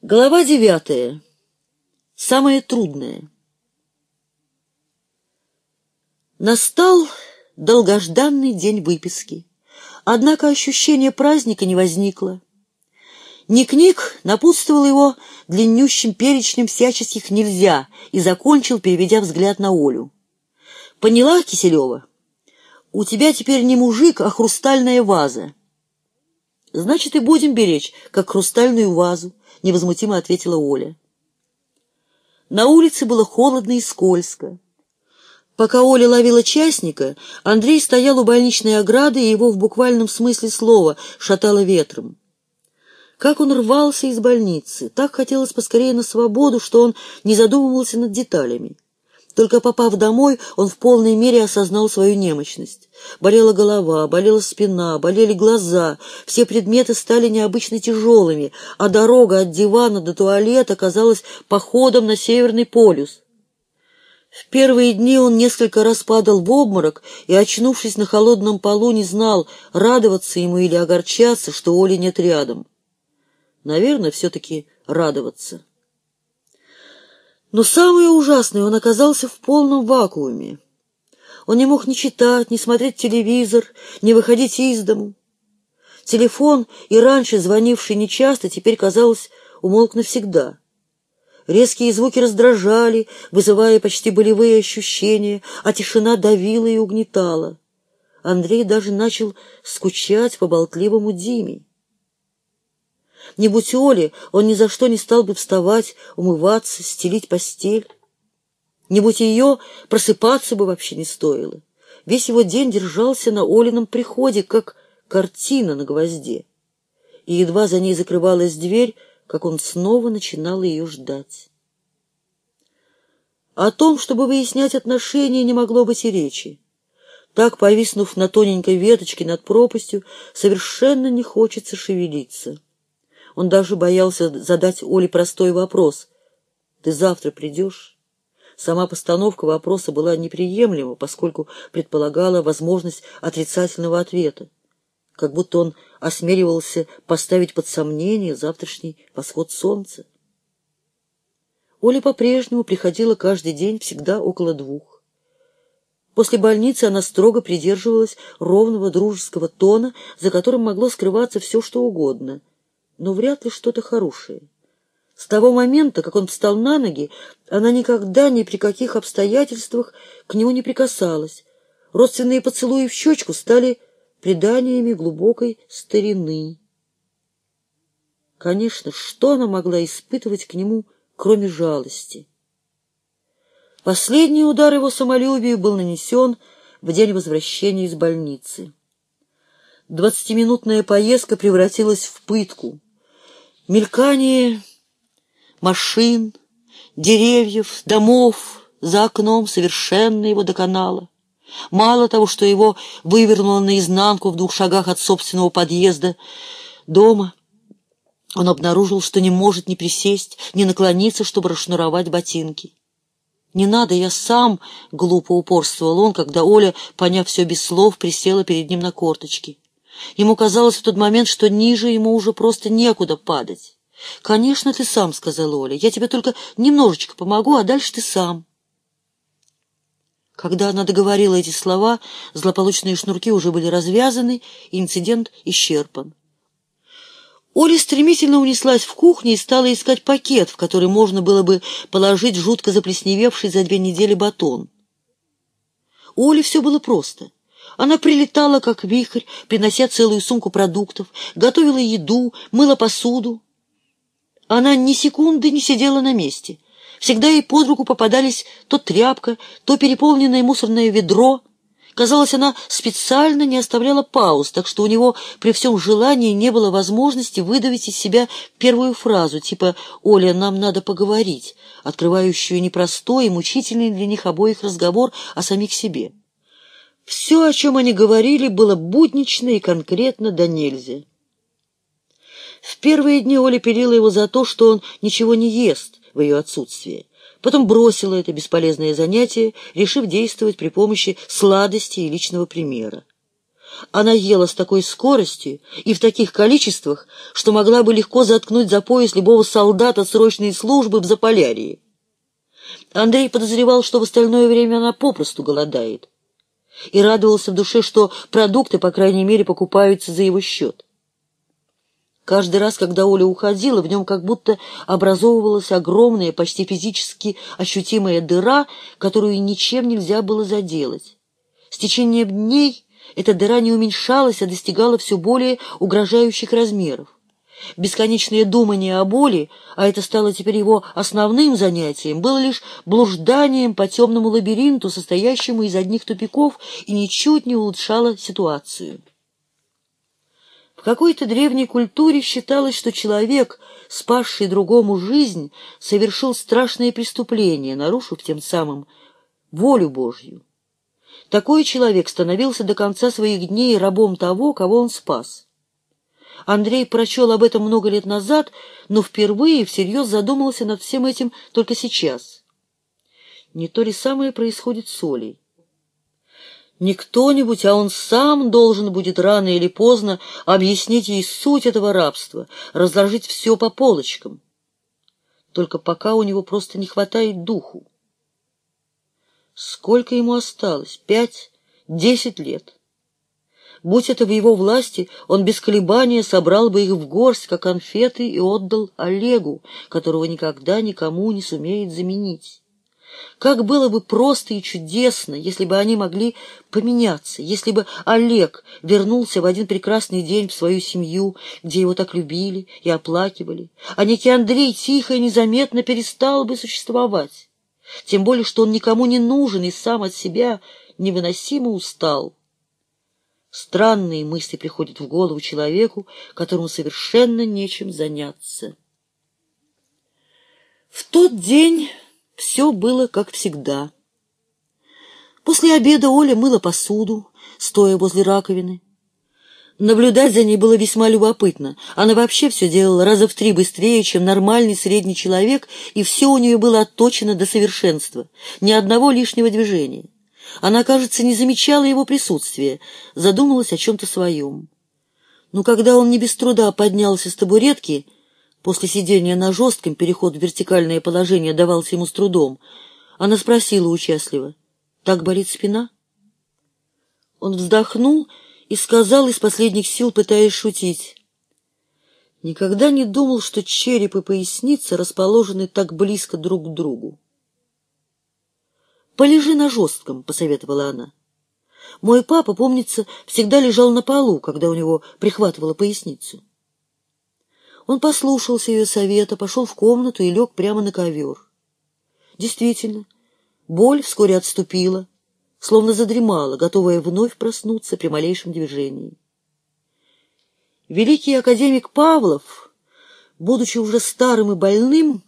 Глава девятая. Самое трудное. Настал долгожданный день выписки. Однако ощущение праздника не возникло. Ник-Ник напутствовал его длиннющим перечнем всяческих «нельзя» и закончил, переведя взгляд на Олю. «Поняла, Киселева? У тебя теперь не мужик, а хрустальная ваза». «Значит, и будем беречь, как хрустальную вазу», — невозмутимо ответила Оля. На улице было холодно и скользко. Пока Оля ловила частника, Андрей стоял у больничной ограды, и его в буквальном смысле слова шатало ветром. Как он рвался из больницы, так хотелось поскорее на свободу, что он не задумывался над деталями. Только попав домой, он в полной мере осознал свою немощность. Болела голова, болела спина, болели глаза, все предметы стали необычно тяжелыми, а дорога от дивана до туалета казалась походом на Северный полюс. В первые дни он несколько раз падал в обморок и, очнувшись на холодном полу, не знал, радоваться ему или огорчаться, что Оли нет рядом. Наверное, все-таки радоваться. Но самое ужасное, он оказался в полном вакууме. Он не мог ни читать, ни смотреть телевизор, ни выходить из дому. Телефон, и раньше звонивший нечасто, теперь, казалось, умолк навсегда. Резкие звуки раздражали, вызывая почти болевые ощущения, а тишина давила и угнетала. Андрей даже начал скучать по болтливому Диме. Не будь Оли, он ни за что не стал бы вставать, умываться, стелить постель. Не будь ее, просыпаться бы вообще не стоило. Весь его день держался на Олином приходе, как картина на гвозде. И едва за ней закрывалась дверь, как он снова начинал ее ждать. О том, чтобы выяснять отношения, не могло быть и речи. Так, повиснув на тоненькой веточке над пропастью, совершенно не хочется шевелиться. Он даже боялся задать Оле простой вопрос. «Ты завтра придешь?» Сама постановка вопроса была неприемлема, поскольку предполагала возможность отрицательного ответа. Как будто он осмеливался поставить под сомнение завтрашний восход солнца. Оля по-прежнему приходила каждый день, всегда около двух. После больницы она строго придерживалась ровного дружеского тона, за которым могло скрываться все, что угодно — но вряд ли что-то хорошее. С того момента, как он встал на ноги, она никогда ни при каких обстоятельствах к нему не прикасалась. Родственные поцелуи в щечку стали преданиями глубокой старины. Конечно, что она могла испытывать к нему, кроме жалости? Последний удар его самолюбию был нанесен в день возвращения из больницы. Двадцатиминутная поездка превратилась в пытку. Мелькание машин, деревьев, домов за окном совершенно его доконало. Мало того, что его вывернуло наизнанку в двух шагах от собственного подъезда дома, он обнаружил, что не может ни присесть, ни наклониться, чтобы расшнуровать ботинки. «Не надо, я сам!» — глупо упорствовал он, когда Оля, поняв все без слов, присела перед ним на корточки. Ему казалось в тот момент, что ниже ему уже просто некуда падать. «Конечно, ты сам», — сказала Оля. «Я тебе только немножечко помогу, а дальше ты сам». Когда она договорила эти слова, злополучные шнурки уже были развязаны, и инцидент исчерпан. Оля стремительно унеслась в кухню и стала искать пакет, в который можно было бы положить жутко заплесневевший за две недели батон. У Оли все было просто — она прилетала, как вихрь, принося целую сумку продуктов, готовила еду, мыла посуду. Она ни секунды не сидела на месте. Всегда ей под руку попадались то тряпка, то переполненное мусорное ведро. Казалось, она специально не оставляла пауз, так что у него при всем желании не было возможности выдавить из себя первую фразу, типа «Оля, нам надо поговорить», открывающую непростой и мучительный для них обоих разговор о самих себе. Все, о чем они говорили, было буднично и конкретно да нельзя. В первые дни Оля пилила его за то, что он ничего не ест в ее отсутствие. Потом бросила это бесполезное занятие, решив действовать при помощи сладости и личного примера. Она ела с такой скоростью и в таких количествах, что могла бы легко заткнуть за пояс любого солдата срочной службы в Заполярье. Андрей подозревал, что в остальное время она попросту голодает, и радовался в душе, что продукты, по крайней мере, покупаются за его счет. Каждый раз, когда Оля уходила, в нем как будто образовывалась огромная, почти физически ощутимая дыра, которую ничем нельзя было заделать. С течением дней эта дыра не уменьшалась, а достигала все более угрожающих размеров. Бесконечное думание о боли, а это стало теперь его основным занятием, было лишь блужданием по темному лабиринту, состоящему из одних тупиков, и ничуть не улучшало ситуацию. В какой-то древней культуре считалось, что человек, спасший другому жизнь, совершил страшное преступление, нарушив тем самым волю Божью. Такой человек становился до конца своих дней рабом того, кого он спас. Андрей прочел об этом много лет назад, но впервые всерьез задумался над всем этим только сейчас. Не то ли самое происходит с Олей? Не кто-нибудь, а он сам должен будет рано или поздно объяснить ей суть этого рабства, разложить все по полочкам. Только пока у него просто не хватает духу. Сколько ему осталось? Пять, десять лет. Будь это в его власти, он без колебания собрал бы их в горсть, как конфеты, и отдал Олегу, которого никогда никому не сумеет заменить. Как было бы просто и чудесно, если бы они могли поменяться, если бы Олег вернулся в один прекрасный день в свою семью, где его так любили и оплакивали, а некий Андрей тихо и незаметно перестал бы существовать. Тем более, что он никому не нужен и сам от себя невыносимо устал. Странные мысли приходят в голову человеку, которому совершенно нечем заняться. В тот день все было как всегда. После обеда Оля мыла посуду, стоя возле раковины. Наблюдать за ней было весьма любопытно. Она вообще все делала раза в три быстрее, чем нормальный средний человек, и все у нее было отточено до совершенства. Ни одного лишнего движения. Она, кажется, не замечала его присутствия, задумалась о чем-то своем. Но когда он не без труда поднялся с табуретки, После сидения на жестком переход в вертикальное положение давался ему с трудом. Она спросила участливо, «Так болит спина?» Он вздохнул и сказал из последних сил, пытаясь шутить, «Никогда не думал, что череп и поясница расположены так близко друг к другу». «Полежи на жестком», — посоветовала она. «Мой папа, помнится, всегда лежал на полу, когда у него прихватывала поясницу». Он послушался ее совета, пошел в комнату и лег прямо на ковер. Действительно, боль вскоре отступила, словно задремала, готовая вновь проснуться при малейшем движении. Великий академик Павлов, будучи уже старым и больным,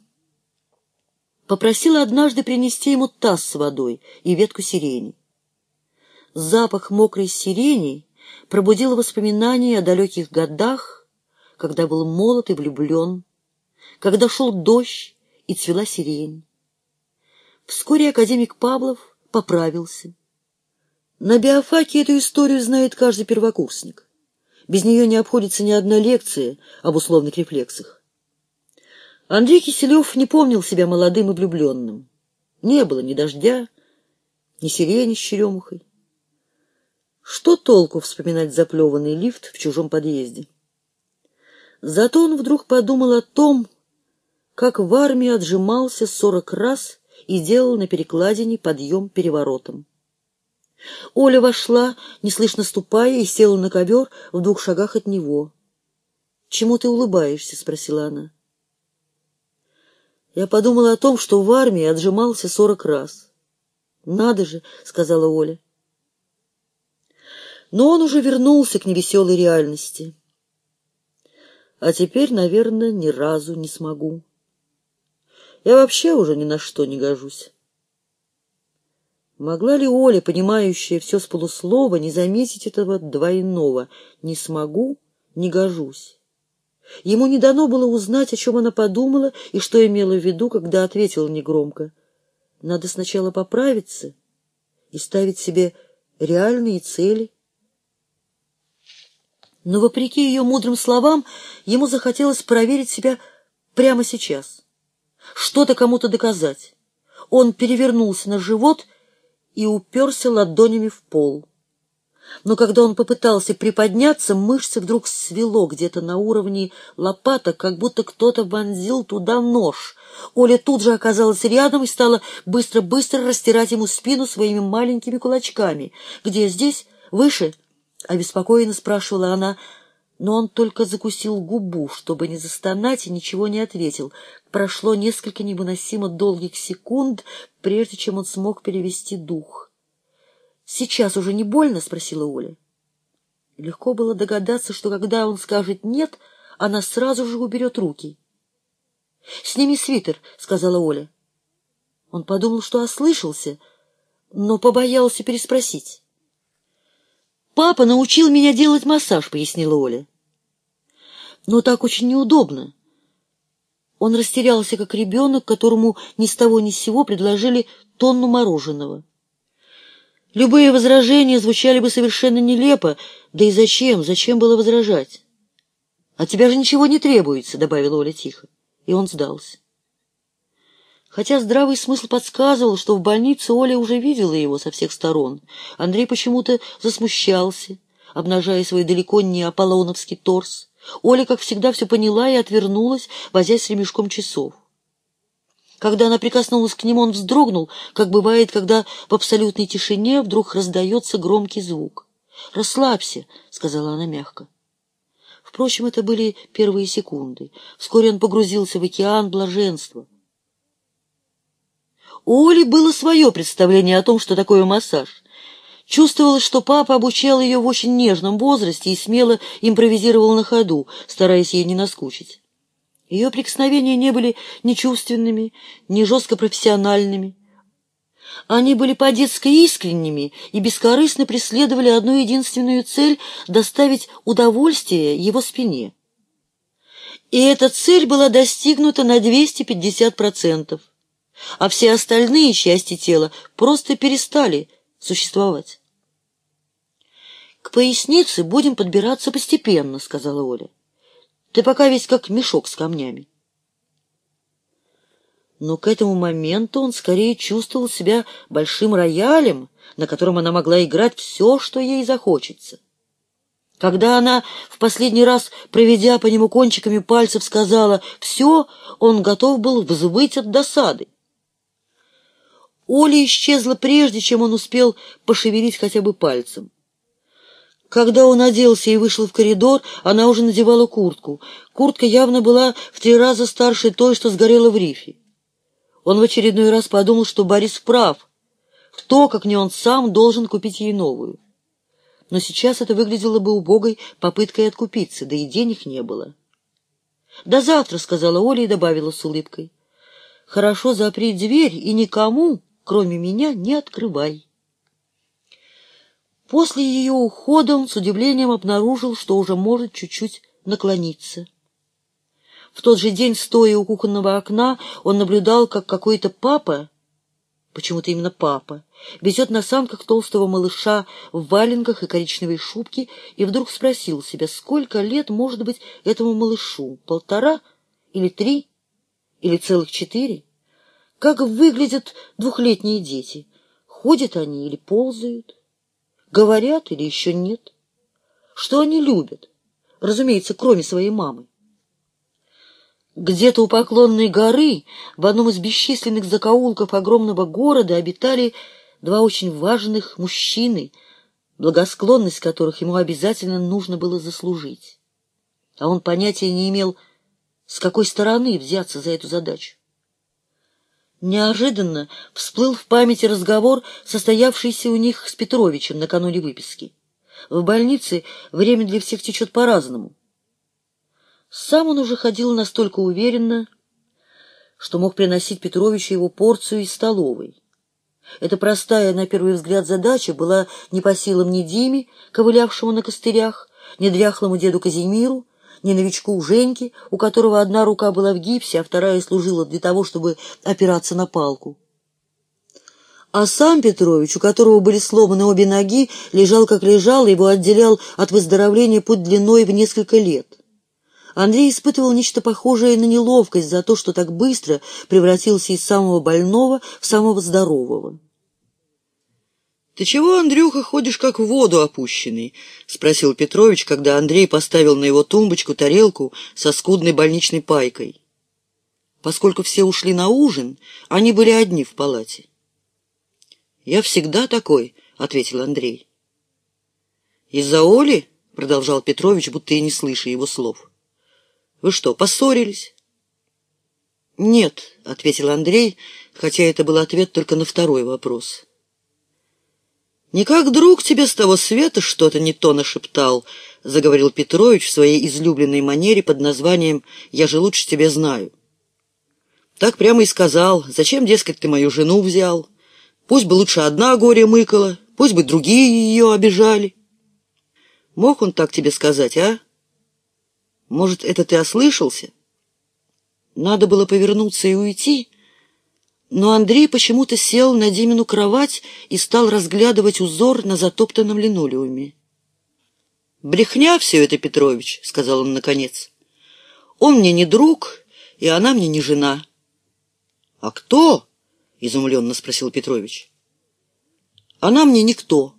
попросил однажды принести ему таз с водой и ветку сирени. Запах мокрой сирени пробудил воспоминания о далеких годах, когда был молод и влюблен, когда шел дождь и цвела сирень. Вскоре академик Павлов поправился. На биофаке эту историю знает каждый первокурсник. Без нее не обходится ни одна лекция об условных рефлексах. Андрей Киселев не помнил себя молодым и влюбленным. Не было ни дождя, ни сирени с черемухой. Что толку вспоминать заплеванный лифт в чужом подъезде? Зато он вдруг подумал о том, как в армии отжимался сорок раз и делал на перекладине подъем переворотом. Оля вошла, неслышно ступая, и села на ковер в двух шагах от него. «Чему ты улыбаешься?» — спросила она. Я подумала о том, что в армии отжимался сорок раз. «Надо же!» — сказала Оля. Но он уже вернулся к невеселой реальности. А теперь, наверное, ни разу не смогу. Я вообще уже ни на что не гожусь. Могла ли Оля, понимающая все с полуслова, не заметить этого двойного «не смогу, не гожусь»? Ему не дано было узнать, о чем она подумала и что имела в виду, когда ответила негромко. Надо сначала поправиться и ставить себе реальные цели. Но, вопреки ее мудрым словам, ему захотелось проверить себя прямо сейчас. Что-то кому-то доказать. Он перевернулся на живот и уперся ладонями в пол. Но когда он попытался приподняться, мышцы вдруг свело где-то на уровне лопаток, как будто кто-то вонзил туда нож. Оля тут же оказалась рядом и стала быстро-быстро растирать ему спину своими маленькими кулачками. «Где здесь? Выше?» — обеспокоенно спрашивала она, но он только закусил губу, чтобы не застонать, и ничего не ответил. Прошло несколько невыносимо долгих секунд, прежде чем он смог перевести дух. «Сейчас уже не больно?» — спросила Оля. Легко было догадаться, что когда он скажет «нет», она сразу же уберет руки. «Сними свитер», — сказала Оля. Он подумал, что ослышался, но побоялся переспросить. «Папа научил меня делать массаж», — пояснила Оля. «Но так очень неудобно». Он растерялся, как ребенок, которому ни с того ни с сего предложили тонну мороженого. Любые возражения звучали бы совершенно нелепо, да и зачем, зачем было возражать? «От тебя же ничего не требуется», — добавила Оля тихо, и он сдался. Хотя здравый смысл подсказывал, что в больнице Оля уже видела его со всех сторон, Андрей почему-то засмущался, обнажая свой далеко не аполлоновский торс. Оля, как всегда, все поняла и отвернулась, возясь с ремешком часов. Когда она прикоснулась к нему, он вздрогнул, как бывает, когда в абсолютной тишине вдруг раздается громкий звук. «Расслабься», — сказала она мягко. Впрочем, это были первые секунды. Вскоре он погрузился в океан блаженства. У Оли было свое представление о том, что такое массаж. Чувствовалось, что папа обучал ее в очень нежном возрасте и смело импровизировал на ходу, стараясь ей не наскучить. Ее прикосновения не были ни чувственными, ни жестко профессиональными. Они были по-детски искренними и бескорыстно преследовали одну единственную цель — доставить удовольствие его спине. И эта цель была достигнута на 250% а все остальные части тела просто перестали существовать. «К пояснице будем подбираться постепенно», — сказала Оля. «Ты пока весь как мешок с камнями». Но к этому моменту он скорее чувствовал себя большим роялем, на котором она могла играть все, что ей захочется. Когда она в последний раз, проведя по нему кончиками пальцев, сказала «все», он готов был взвыть от досады. Оля исчезла прежде, чем он успел пошевелить хотя бы пальцем. Когда он оделся и вышел в коридор, она уже надевала куртку. Куртка явно была в три раза старше той, что сгорела в рифе. Он в очередной раз подумал, что Борис прав. Кто, как не он сам, должен купить ей новую. Но сейчас это выглядело бы убогой попыткой откупиться, да и денег не было. «До завтра», — сказала Оля и добавила с улыбкой. «Хорошо запри дверь и никому кроме меня, не открывай. После ее ухода он с удивлением обнаружил, что уже может чуть-чуть наклониться. В тот же день, стоя у кухонного окна, он наблюдал, как какой-то папа, почему-то именно папа, везет на санках толстого малыша в валенках и коричневой шубке, и вдруг спросил себя, сколько лет может быть этому малышу, полтора или три или целых четыре? Как выглядят двухлетние дети? Ходят они или ползают? Говорят или еще нет? Что они любят? Разумеется, кроме своей мамы. Где-то у Поклонной горы, в одном из бесчисленных закоулков огромного города, обитали два очень важных мужчины, благосклонность которых ему обязательно нужно было заслужить. А он понятия не имел, с какой стороны взяться за эту задачу. Неожиданно всплыл в памяти разговор, состоявшийся у них с Петровичем накануне выписки. В больнице время для всех течет по-разному. Сам он уже ходил настолько уверенно, что мог приносить Петровичу его порцию из столовой. Эта простая, на первый взгляд, задача была не по силам ни Диме, ковылявшему на костырях, ни дряхлому деду Казимиру, не новичку Женьке, у которого одна рука была в гипсе, а вторая служила для того, чтобы опираться на палку. А сам Петрович, у которого были сломаны обе ноги, лежал как лежал, его отделял от выздоровления путь длиной в несколько лет. Андрей испытывал нечто похожее на неловкость за то, что так быстро превратился из самого больного в самого здорового. «Ты чего, Андрюха, ходишь как в воду опущенный?» — спросил Петрович, когда Андрей поставил на его тумбочку тарелку со скудной больничной пайкой. Поскольку все ушли на ужин, они были одни в палате. «Я всегда такой», — ответил Андрей. «Из-за Оли?» — продолжал Петрович, будто и не слыша его слов. «Вы что, поссорились?» «Нет», — ответил Андрей, хотя это был ответ только на второй вопрос. «Не как друг тебе с того света что-то не то нашептал», — заговорил Петрович в своей излюбленной манере под названием «Я же лучше тебя знаю». Так прямо и сказал, зачем, дескать, ты мою жену взял? Пусть бы лучше одна горе мыкала, пусть бы другие ее обижали. Мог он так тебе сказать, а? Может, это ты ослышался? Надо было повернуться и уйти, но Андрей почему-то сел на Димину кровать и стал разглядывать узор на затоптанном линолеуме. «Брехня все это, Петрович», — сказал он наконец. «Он мне не друг, и она мне не жена». «А кто?» — изумленно спросил Петрович. «Она мне никто».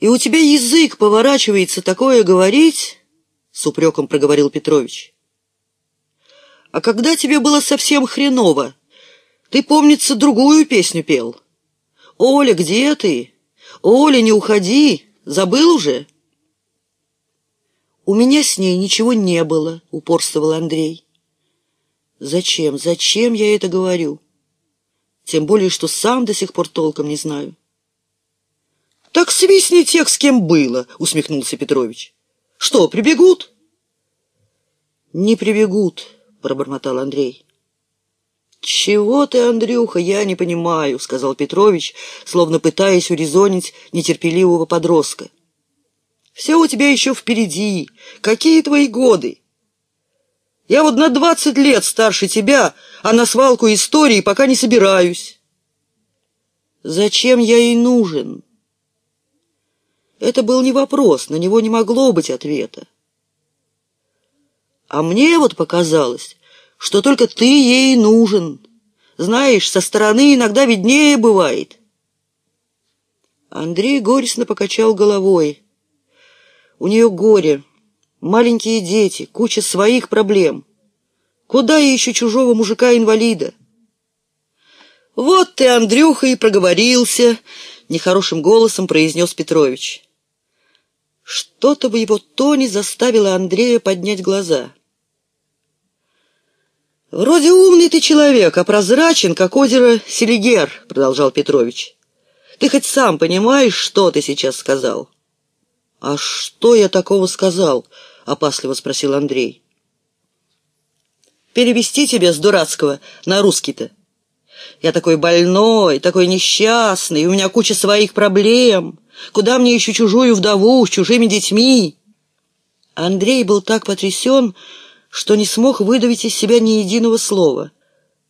«И у тебя язык поворачивается такое говорить?» — с упреком проговорил Петрович. «А когда тебе было совсем хреново, ты, помнится, другую песню пел. Оля, где ты? Оля, не уходи, забыл уже?» «У меня с ней ничего не было», — упорствовал Андрей. «Зачем? Зачем я это говорю?» Тем более, что сам до сих пор толком не знаю. «Так свистни тех, с кем было», — усмехнулся Петрович. «Что, прибегут?» «Не прибегут», — пробормотал Андрей. «Чего ты, Андрюха, я не понимаю», — сказал Петрович, словно пытаясь урезонить нетерпеливого подростка. «Все у тебя еще впереди. Какие твои годы? Я вот на двадцать лет старше тебя, а на свалку истории пока не собираюсь. Зачем я ей нужен? Это был не вопрос, на него не могло быть ответа. А мне вот показалось, что только ты ей нужен. Знаешь, со стороны иногда виднее бывает. Андрей горестно покачал головой. У нее горе, Маленькие дети, куча своих проблем. Куда я ищу чужого мужика-инвалида? Вот ты, Андрюха, и проговорился, нехорошим голосом произнес Петрович. Что-то в его тоне заставило Андрея поднять глаза. «Вроде умный ты человек, а прозрачен, как озеро Селигер», — продолжал Петрович. «Ты хоть сам понимаешь, что ты сейчас сказал?» «А что я такого сказал?» — опасливо спросил Андрей. «Перевести тебя с дурацкого на русский-то? Я такой больной, такой несчастный, у меня куча своих проблем. Куда мне еще чужую вдову с чужими детьми?» Андрей был так потрясен, что не смог выдавить из себя ни единого слова.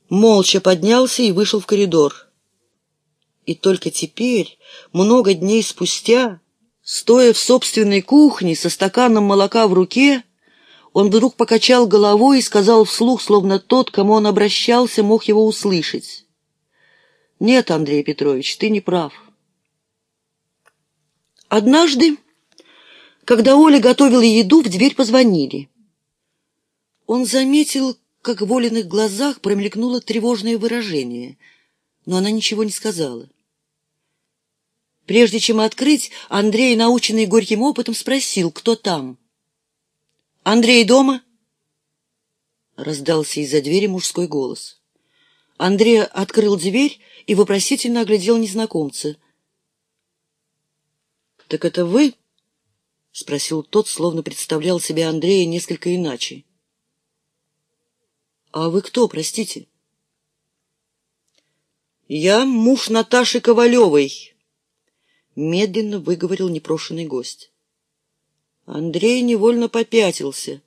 Молча поднялся и вышел в коридор. И только теперь, много дней спустя, Стоя в собственной кухне со стаканом молока в руке, он вдруг покачал головой и сказал вслух, словно тот, кому он обращался, мог его услышать. «Нет, Андрей Петрович, ты не прав». Однажды, когда Оля готовила еду, в дверь позвонили. Он заметил, как в Олиных глазах промелькнуло тревожное выражение, но она ничего не сказала. Прежде чем открыть, Андрей, наученный горьким опытом, спросил, кто там. «Андрей дома?» Раздался из-за двери мужской голос. Андрей открыл дверь и вопросительно оглядел незнакомца. «Так это вы?» — спросил тот, словно представлял себе Андрея несколько иначе. «А вы кто, простите?» «Я муж Наташи Ковалевой», медленно выговорил непрошенный гость. Андрей невольно попятился.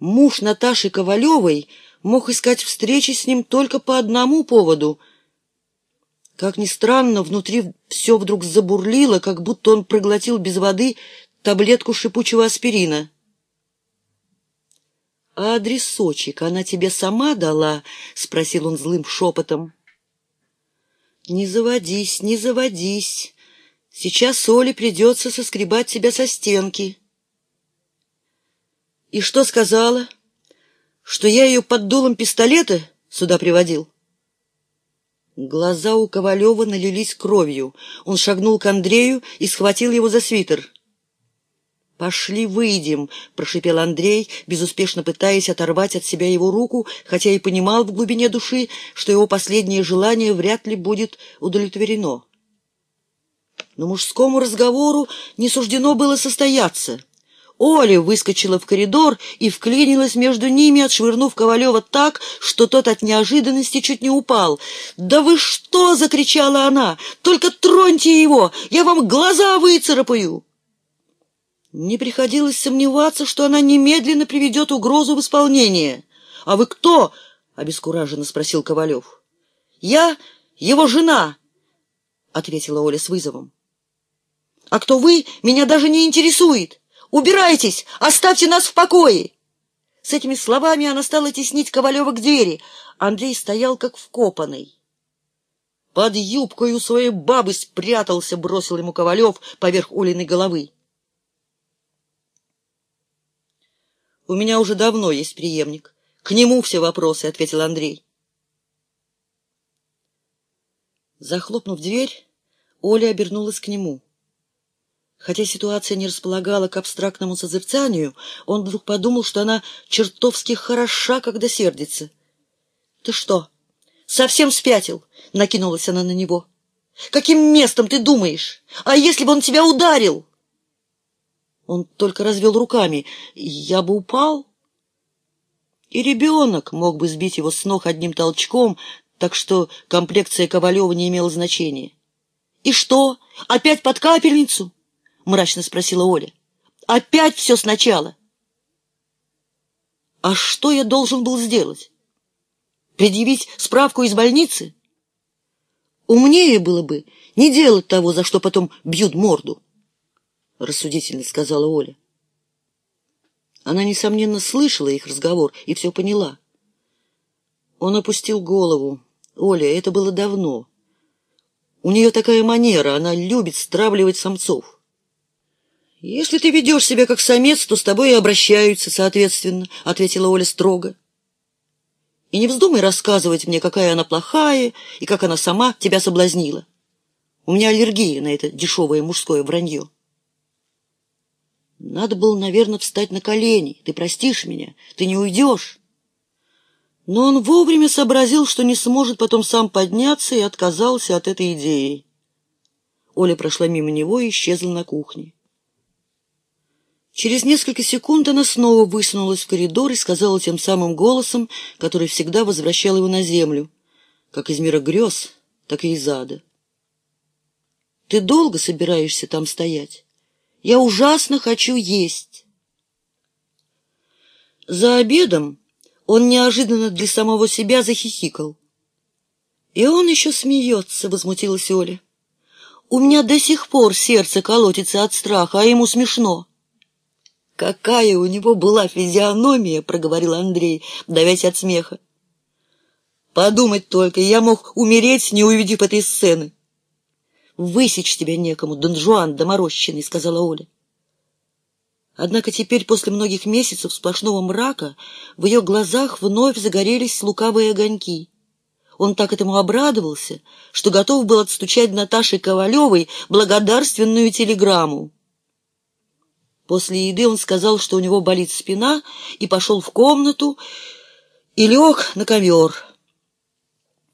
Муж Наташи Ковалевой мог искать встречи с ним только по одному поводу Как ни странно, внутри все вдруг забурлило, как будто он проглотил без воды таблетку шипучего аспирина. «А адресочек она тебе сама дала?» — спросил он злым шепотом. «Не заводись, не заводись. Сейчас Оле придется соскребать тебя со стенки». «И что сказала? Что я ее под дулом пистолета сюда приводил?» Глаза у Ковалева налились кровью. Он шагнул к Андрею и схватил его за свитер. «Пошли, выйдем», — прошипел Андрей, безуспешно пытаясь оторвать от себя его руку, хотя и понимал в глубине души, что его последнее желание вряд ли будет удовлетворено. Но мужскому разговору не суждено было состояться. Оля выскочила в коридор и вклинилась между ними, отшвырнув Ковалева так, что тот от неожиданности чуть не упал. «Да вы что!» — закричала она. «Только троньте его! Я вам глаза выцарапаю!» Не приходилось сомневаться, что она немедленно приведет угрозу в исполнение. «А вы кто?» — обескураженно спросил Ковалев. «Я его жена», — ответила Оля с вызовом. «А кто вы, меня даже не интересует. Убирайтесь! Оставьте нас в покое!» С этими словами она стала теснить Ковалева к двери. Андрей стоял как вкопанный. «Под юбкой у своей бабы спрятался», — бросил ему Ковалев поверх Олиной головы. У меня уже давно есть преемник. К нему все вопросы, — ответил Андрей. Захлопнув дверь, Оля обернулась к нему. Хотя ситуация не располагала к абстрактному созерцанию, он вдруг подумал, что она чертовски хороша, когда сердится. — Ты что, совсем спятил? — накинулась она на него. — Каким местом ты думаешь? А если бы он тебя ударил? — он только развел руками. Я бы упал. И ребенок мог бы сбить его с ног одним толчком, так что комплекция Ковалева не имела значения. — И что, опять под капельницу? — мрачно спросила Оля. — Опять все сначала. — А что я должен был сделать? Предъявить справку из больницы? Умнее было бы не делать того, за что потом бьют морду рассудительно сказала Оля. Она, несомненно, слышала их разговор и все поняла. Он опустил голову. Оля, это было давно. У нее такая манера, она любит стравливать самцов. «Если ты ведешь себя как самец, то с тобой и обращаются, соответственно», — ответила Оля строго. «И не вздумай рассказывать мне, какая она плохая и как она сама тебя соблазнила. У меня аллергия на это дешевое мужское вранье». Надо было, наверное, встать на колени. Ты простишь меня? Ты не уйдешь? Но он вовремя сообразил, что не сможет потом сам подняться, и отказался от этой идеи. Оля прошла мимо него и исчезла на кухне. Через несколько секунд она снова высунулась в коридор и сказала тем самым голосом, который всегда возвращал его на землю, как из мира грез, так и из ада. «Ты долго собираешься там стоять?» Я ужасно хочу есть. За обедом он неожиданно для самого себя захихикал. «И он еще смеется», — возмутилась Оля. «У меня до сих пор сердце колотится от страха, а ему смешно». «Какая у него была физиономия!» — проговорил Андрей, давясь от смеха. «Подумать только, я мог умереть, не увидев этой сцены». «Высечь тебя некому, Дон Жуан доморощенный», — сказала Оля. Однако теперь, после многих месяцев сплошного мрака, в ее глазах вновь загорелись лукавые огоньки. Он так этому обрадовался, что готов был отстучать Наташе Ковалевой благодарственную телеграмму. После еды он сказал, что у него болит спина, и пошел в комнату и лег на ковер.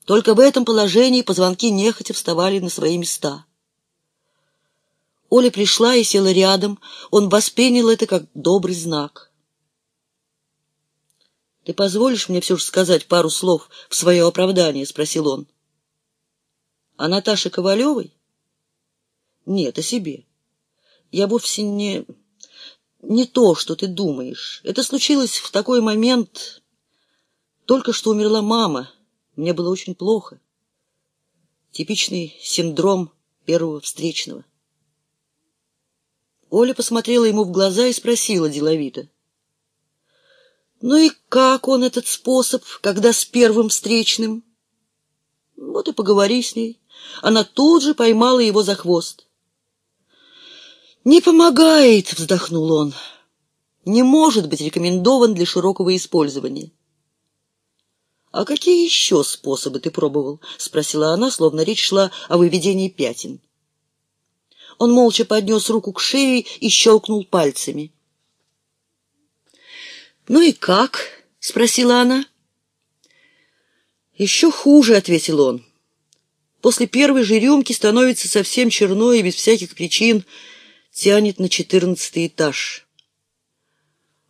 Только в этом положении позвонки нехотя вставали на свои места. Оля пришла и села рядом. Он воспринял это как добрый знак. «Ты позволишь мне все же сказать пару слов в свое оправдание?» — спросил он. «А Наташе Ковалевой?» «Нет, о себе. Я вовсе не... не то, что ты думаешь. Это случилось в такой момент... Только что умерла мама». Мне было очень плохо. Типичный синдром первого встречного. Оля посмотрела ему в глаза и спросила деловито. «Ну и как он, этот способ, когда с первым встречным?» Вот и поговори с ней. Она тут же поймала его за хвост. «Не помогает», — вздохнул он. «Не может быть рекомендован для широкого использования». «А какие еще способы ты пробовал?» — спросила она, словно речь шла о выведении пятен. Он молча поднес руку к шее и щелкнул пальцами. «Ну и как?» — спросила она. «Еще хуже», — ответил он. «После первой же рюмки становится совсем черно и без всяких причин тянет на четырнадцатый этаж».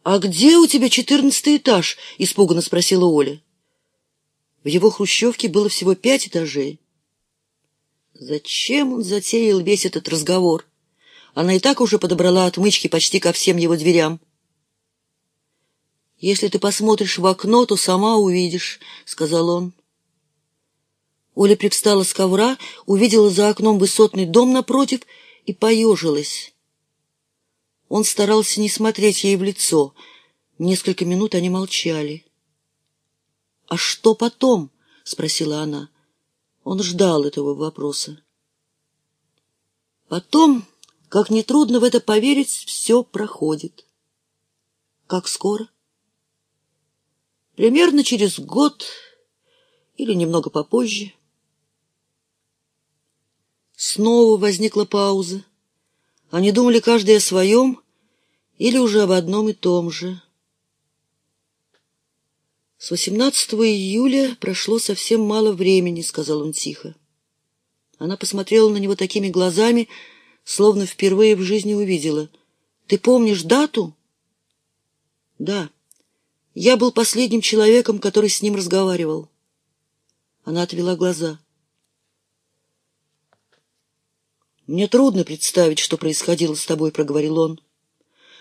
«А где у тебя четырнадцатый этаж?» — испуганно спросила Оля. В его хрущевке было всего пять этажей. Зачем он затеял весь этот разговор? Она и так уже подобрала отмычки почти ко всем его дверям. «Если ты посмотришь в окно, то сама увидишь», — сказал он. Оля привстала с ковра, увидела за окном высотный дом напротив и поежилась. Он старался не смотреть ей в лицо. Несколько минут они молчали. «А что потом?» — спросила она. Он ждал этого вопроса. Потом, как нетрудно в это поверить, все проходит. Как скоро? Примерно через год или немного попозже. Снова возникла пауза. Они думали каждый о своем или уже об одном и том же. «С 18 июля прошло совсем мало времени», — сказал он тихо. Она посмотрела на него такими глазами, словно впервые в жизни увидела. «Ты помнишь дату?» «Да. Я был последним человеком, который с ним разговаривал». Она отвела глаза. «Мне трудно представить, что происходило с тобой», — проговорил он.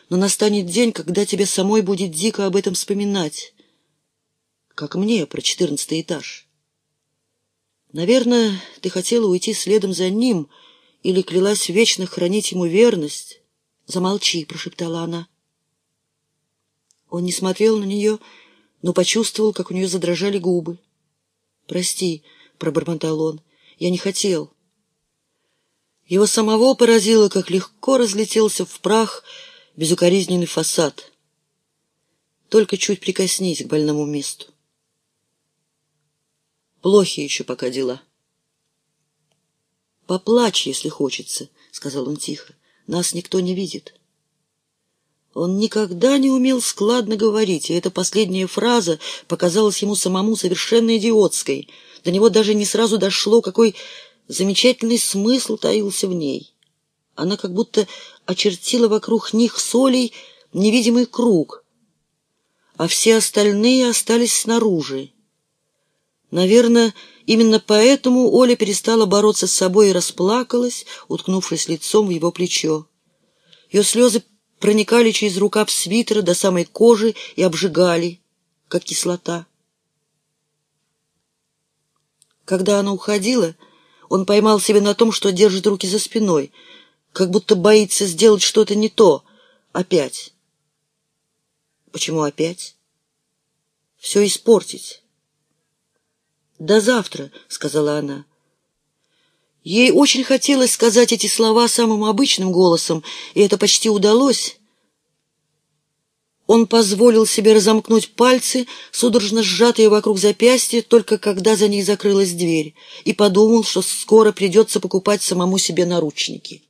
«Но настанет день, когда тебе самой будет дико об этом вспоминать» как мне, про четырнадцатый этаж. Наверное, ты хотела уйти следом за ним или клялась вечно хранить ему верность. Замолчи, прошептала она. Он не смотрел на нее, но почувствовал, как у нее задрожали губы. «Прости», — пробормотал он, — «я не хотел». Его самого поразило, как легко разлетелся в прах безукоризненный фасад. Только чуть прикоснись к больному месту. Плохи еще пока дела. «Поплачь, если хочется», — сказал он тихо. «Нас никто не видит». Он никогда не умел складно говорить, и эта последняя фраза показалась ему самому совершенно идиотской. До него даже не сразу дошло, какой замечательный смысл таился в ней. Она как будто очертила вокруг них солей невидимый круг, а все остальные остались снаружи. Наверное, именно поэтому Оля перестала бороться с собой и расплакалась, уткнувшись лицом в его плечо. Ее слезы проникали через рукав свитера до самой кожи и обжигали, как кислота. Когда она уходила, он поймал себя на том, что держит руки за спиной, как будто боится сделать что-то не то. Опять. Почему опять? Все испортить. «До завтра», — сказала она. Ей очень хотелось сказать эти слова самым обычным голосом, и это почти удалось. Он позволил себе разомкнуть пальцы, судорожно сжатые вокруг запястья, только когда за ней закрылась дверь, и подумал, что скоро придется покупать самому себе наручники.